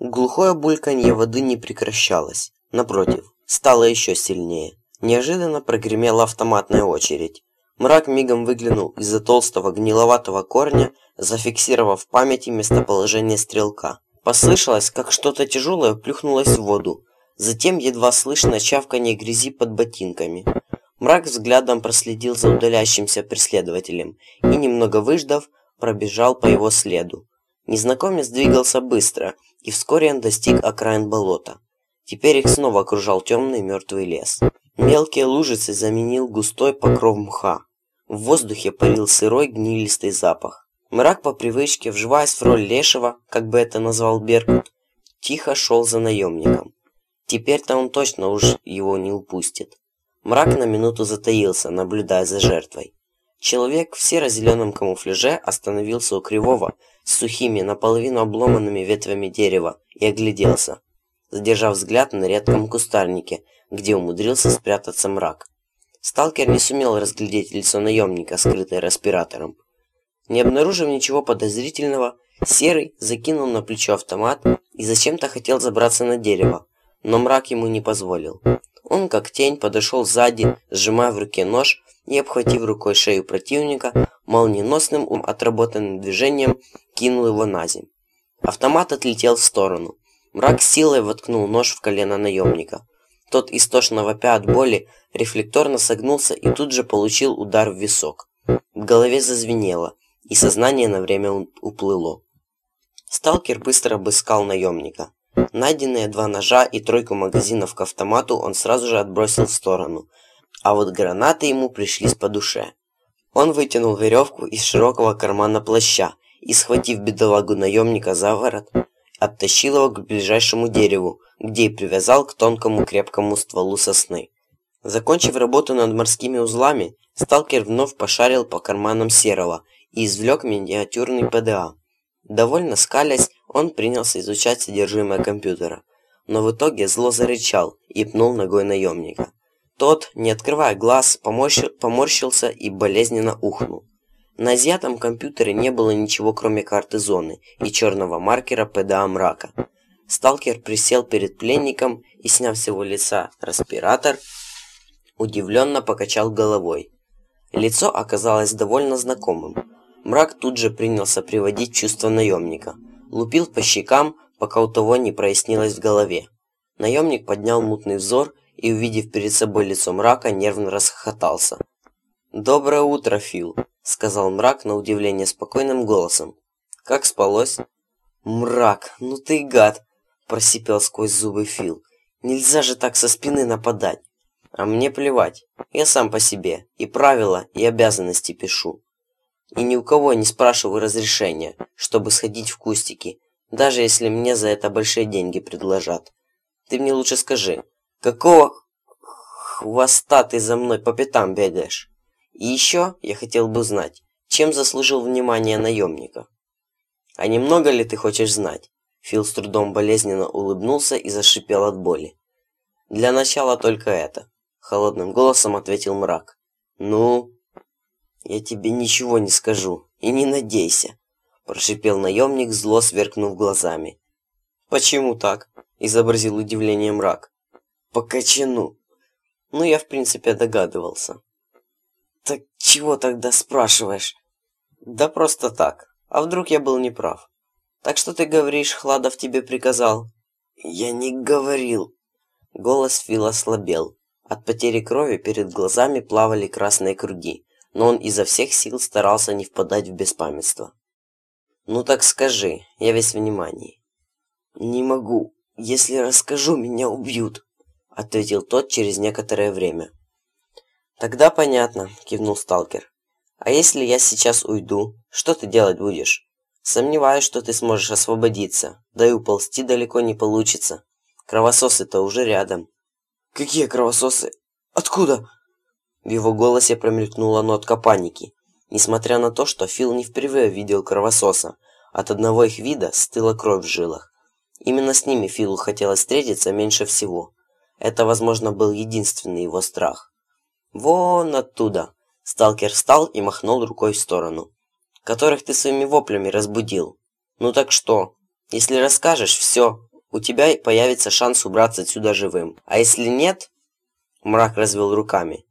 Глухое бульканье воды не прекращалось. Напротив, стало еще сильнее. Неожиданно прогремела автоматная очередь. Мрак мигом выглянул из-за толстого гниловатого корня, зафиксировав в памяти местоположение стрелка. Послышалось, как что-то тяжелое плюхнулось в воду. Затем едва слышно чавканье грязи под ботинками. Мрак взглядом проследил за удаляющимся преследователем и, немного выждав, пробежал по его следу. Незнакомец двигался быстро, и вскоре он достиг окраин болота. Теперь их снова окружал темный мертвый лес. Мелкие лужицы заменил густой покров мха. В воздухе парил сырой гнилистый запах. Мрак по привычке, вживаясь в роль лешего, как бы это назвал Беркут, тихо шел за наемником. Теперь-то он точно уж его не упустит. Мрак на минуту затаился, наблюдая за жертвой. Человек в серо-зеленом камуфляже остановился у кривого, с сухими, наполовину обломанными ветвями дерева, и огляделся, задержав взгляд на редком кустарнике, где умудрился спрятаться мрак. Сталкер не сумел разглядеть лицо наемника, скрытое респиратором. Не обнаружив ничего подозрительного, Серый закинул на плечо автомат и зачем-то хотел забраться на дерево, но мрак ему не позволил. Он, как тень, подошел сзади, сжимая в руке нож и, обхватив рукой шею противника, молниеносным отработанным движением кинул его на землю. Автомат отлетел в сторону. Мрак силой воткнул нож в колено наемника. Тот, истошно вопя от боли, рефлекторно согнулся и тут же получил удар в висок. В голове зазвенело, и сознание на время уплыло. Сталкер быстро обыскал наемника. Найденные два ножа и тройку магазинов к автомату он сразу же отбросил в сторону, а вот гранаты ему пришлись по душе. Он вытянул веревку из широкого кармана плаща и, схватив бедолагу наемника за ворот, оттащил его к ближайшему дереву, где и привязал к тонкому крепкому стволу сосны. Закончив работу над морскими узлами, сталкер вновь пошарил по карманам серого и извлек миниатюрный ПДА. Довольно скалясь, он принялся изучать содержимое компьютера, но в итоге зло зарычал и пнул ногой наемника. Тот, не открывая глаз, поморщил, поморщился и болезненно ухнул. На изъятом компьютере не было ничего, кроме карты зоны и черного маркера ПДА мрака. Сталкер присел перед пленником и, сняв с его лица респиратор, удивленно покачал головой. Лицо оказалось довольно знакомым. Мрак тут же принялся приводить чувство наемника. Лупил по щекам, пока у того не прояснилось в голове. Наемник поднял мутный взор и, увидев перед собой лицо мрака, нервно расхохотался. «Доброе утро, Фил», — сказал мрак на удивление спокойным голосом. «Как спалось?» «Мрак, ну ты гад!» — просипел сквозь зубы Фил. «Нельзя же так со спины нападать!» «А мне плевать, я сам по себе, и правила, и обязанности пишу. И ни у кого не спрашиваю разрешения, чтобы сходить в кустики, даже если мне за это большие деньги предложат. Ты мне лучше скажи, какого хвоста ты за мной по пятам бегаешь? И еще я хотел бы знать, чем заслужил внимание наемника. А немного ли ты хочешь знать? Фил с трудом болезненно улыбнулся и зашипел от боли. «Для начала только это», — холодным голосом ответил мрак. «Ну?» «Я тебе ничего не скажу, и не надейся», – прошипел наемник, зло сверкнув глазами. «Почему так?» – изобразил удивление мрак. «По качану». «Ну, я в принципе догадывался». «Так чего тогда спрашиваешь?» «Да просто так. А вдруг я был неправ?» «Так что ты говоришь, Хладов тебе приказал?» «Я не говорил». Голос Фила слабел. От потери крови перед глазами плавали красные круги но он изо всех сил старался не впадать в беспамятство. «Ну так скажи, я весь внимание». «Не могу. Если расскажу, меня убьют», — ответил тот через некоторое время. «Тогда понятно», — кивнул сталкер. «А если я сейчас уйду, что ты делать будешь? Сомневаюсь, что ты сможешь освободиться, да и уползти далеко не получится. Кровососы-то уже рядом». «Какие кровососы? Откуда?» В его голосе промелькнула нотка паники. Несмотря на то, что Фил не впервые видел кровососа, от одного их вида стыла кровь в жилах. Именно с ними Филу хотелось встретиться меньше всего. Это, возможно, был единственный его страх. «Вон оттуда!» Сталкер встал и махнул рукой в сторону. «Которых ты своими воплями разбудил. Ну так что? Если расскажешь, все, у тебя появится шанс убраться отсюда живым. А если нет, мрак развел руками,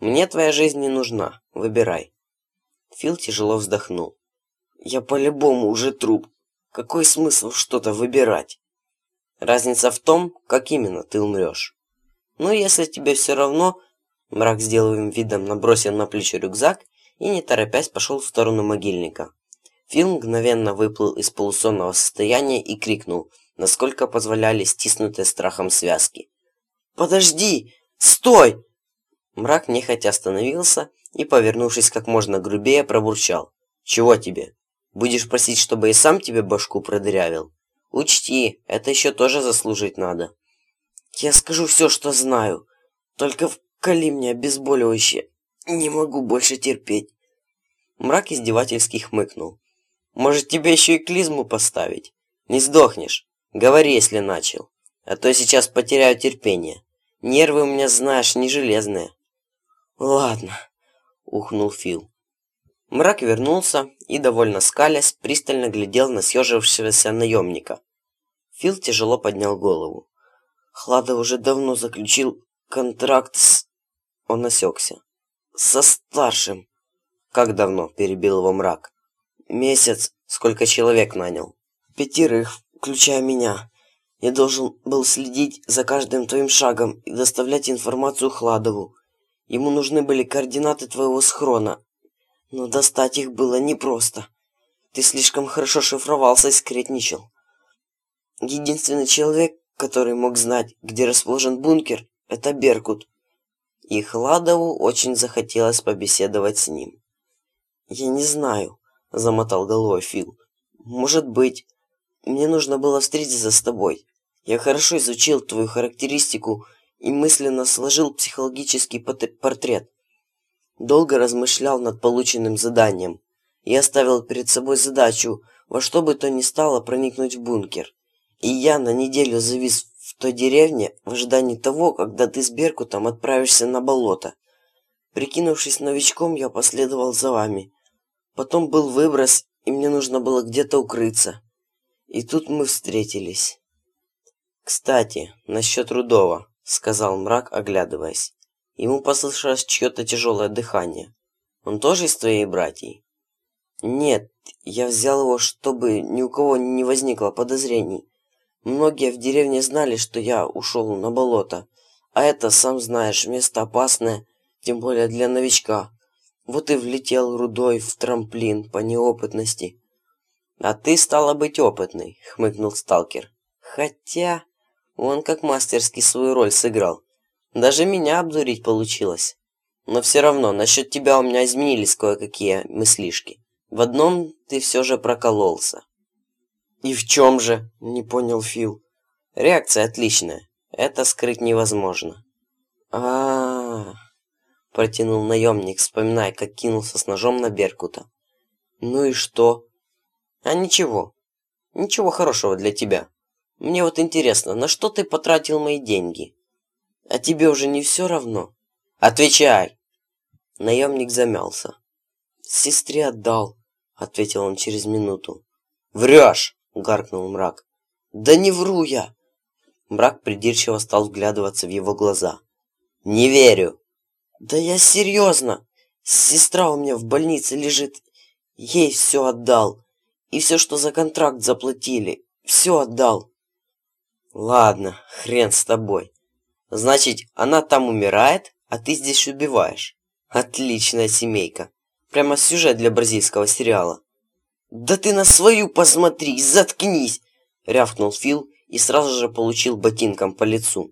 мне твоя жизнь не нужна, выбирай. Фил тяжело вздохнул. Я по-любому уже труп. Какой смысл что-то выбирать? Разница в том, как именно ты умрешь. Ну, если тебе все равно, мрак с деловым видом набросил на плечо рюкзак и, не торопясь, пошел в сторону могильника. Фил мгновенно выплыл из полусонного состояния и крикнул, насколько позволяли стиснутые страхом связки. «Подожди! Стой!» Мрак нехотя остановился и, повернувшись как можно грубее, пробурчал. «Чего тебе? Будешь просить, чтобы и сам тебе башку продырявил? Учти, это еще тоже заслужить надо». «Я скажу все, что знаю. Только вкали мне обезболивающее. Не могу больше терпеть». Мрак издевательски хмыкнул. Может, тебе еще и клизму поставить? Не сдохнешь. Говори, если начал. А то я сейчас потеряю терпение. Нервы у меня, знаешь, не железные. Ладно, ухнул Фил. Мрак вернулся и, довольно скалясь, пристально глядел на съежившегося наемника. Фил тяжело поднял голову. Хлада уже давно заключил контракт с... Он осекся. Со старшим. Как давно? Перебил его мрак. Месяц. Сколько человек нанял? Пятерых, включая меня. Я должен был следить за каждым твоим шагом и доставлять информацию Хладову. Ему нужны были координаты твоего схрона. Но достать их было непросто. Ты слишком хорошо шифровался и скретничал. Единственный человек, который мог знать, где расположен бункер, это Беркут. И Хладову очень захотелось побеседовать с ним. Я не знаю, замотал головой Фил. Может быть. Мне нужно было встретиться с тобой. Я хорошо изучил твою характеристику и мысленно сложил психологический портрет. Долго размышлял над полученным заданием. Я ставил перед собой задачу во что бы то ни стало проникнуть в бункер. И я на неделю завис в той деревне в ожидании того, когда ты с Беркутом отправишься на болото. Прикинувшись новичком, я последовал за вами. Потом был выброс, и мне нужно было где-то укрыться. И тут мы встретились. «Кстати, насчет Рудова», — сказал мрак, оглядываясь. Ему послышалось чье-то тяжелое дыхание. «Он тоже из твоей братьей?» «Нет, я взял его, чтобы ни у кого не возникло подозрений. Многие в деревне знали, что я ушел на болото. А это, сам знаешь, место опасное, тем более для новичка. Вот и влетел рудой в трамплин по неопытности. А ты стала быть опытный, хмыкнул сталкер. Хотя он как мастерски свою роль сыграл. Даже меня обдурить получилось. Но все равно, насчет тебя у меня изменились кое-какие мыслишки. В одном ты все же прокололся. И в чем же? Не понял Фил. Реакция отличная. Это скрыть невозможно. А, -а, -а протянул наемник, вспоминая, как кинулся с ножом на Беркута. «Ну и что?» «А ничего. Ничего хорошего для тебя. Мне вот интересно, на что ты потратил мои деньги? А тебе уже не все равно?» «Отвечай!» Наемник замялся. «Сестре отдал», — ответил он через минуту. «Врешь!» — гаркнул мрак. «Да не вру я!» Мрак придирчиво стал вглядываться в его глаза. «Не верю!» Да я серьезно. Сестра у меня в больнице лежит. Ей все отдал. И все, что за контракт заплатили. Все отдал. Ладно, хрен с тобой. Значит, она там умирает, а ты здесь убиваешь. Отличная семейка. Прямо сюжет для бразильского сериала. Да ты на свою посмотри, заткнись, рявкнул Фил и сразу же получил ботинком по лицу.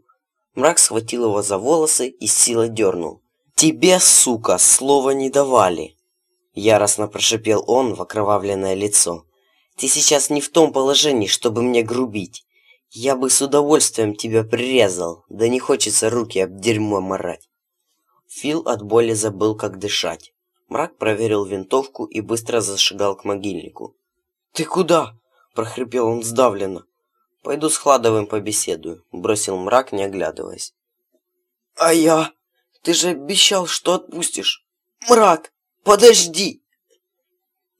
Мрак схватил его за волосы и с силой дернул. «Тебе, сука, слова не давали!» Яростно прошипел он в окровавленное лицо. «Ты сейчас не в том положении, чтобы мне грубить. Я бы с удовольствием тебя прирезал, да не хочется руки об дерьмо морать». Фил от боли забыл, как дышать. Мрак проверил винтовку и быстро зашагал к могильнику. «Ты куда?» – прохрипел он сдавленно. «Пойду с Хладовым побеседую», – бросил мрак, не оглядываясь. «А я?» Ты же обещал, что отпустишь. Мрак, подожди!»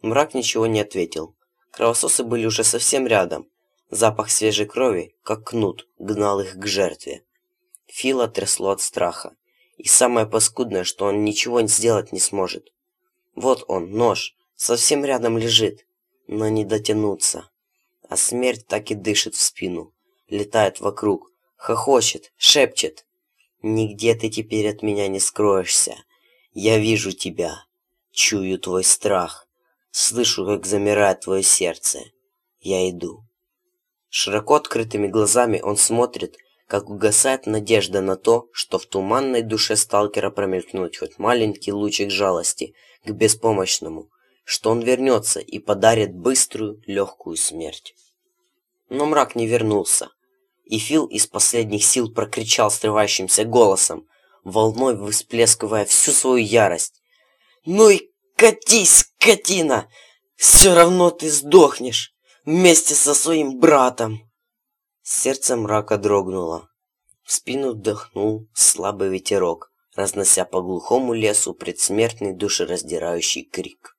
Мрак ничего не ответил. Кровососы были уже совсем рядом. Запах свежей крови, как кнут, гнал их к жертве. Фила трясло от страха. И самое паскудное, что он ничего сделать не сможет. Вот он, нож, совсем рядом лежит, но не дотянуться. А смерть так и дышит в спину, летает вокруг, хохочет, шепчет. «Нигде ты теперь от меня не скроешься. Я вижу тебя, чую твой страх, слышу, как замирает твое сердце. Я иду». Широко открытыми глазами он смотрит, как угасает надежда на то, что в туманной душе сталкера промелькнуть хоть маленький лучик жалости к беспомощному, что он вернется и подарит быструю, легкую смерть. Но мрак не вернулся, и Фил из последних сил прокричал срывающимся голосом, волной всплескивая всю свою ярость. «Ну и катись, скотина! Все равно ты сдохнешь вместе со своим братом!» Сердце мрака дрогнуло. В спину вдохнул слабый ветерок, разнося по глухому лесу предсмертный душераздирающий крик.